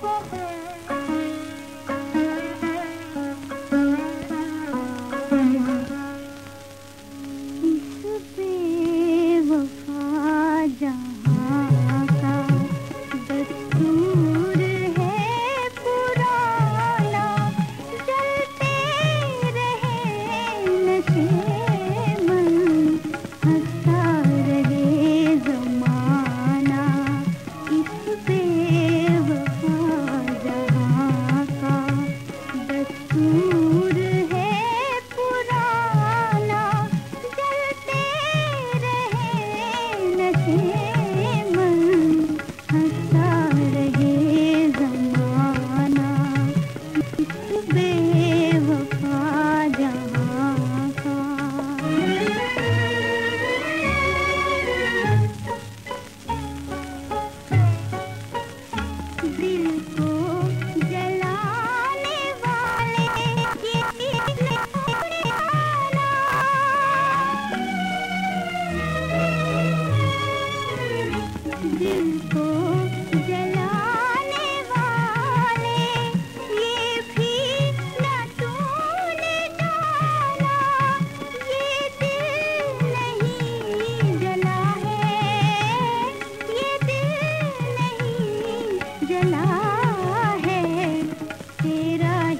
bye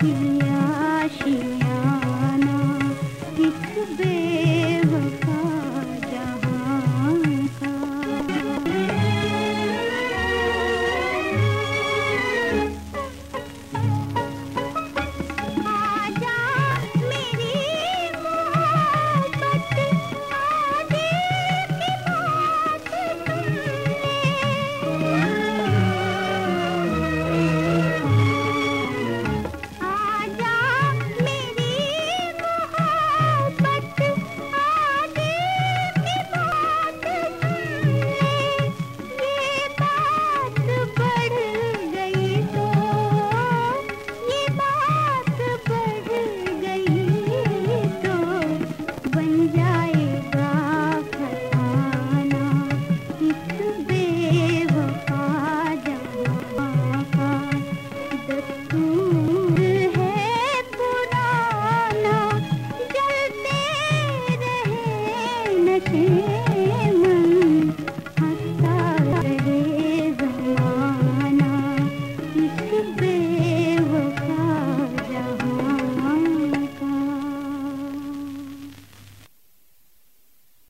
you.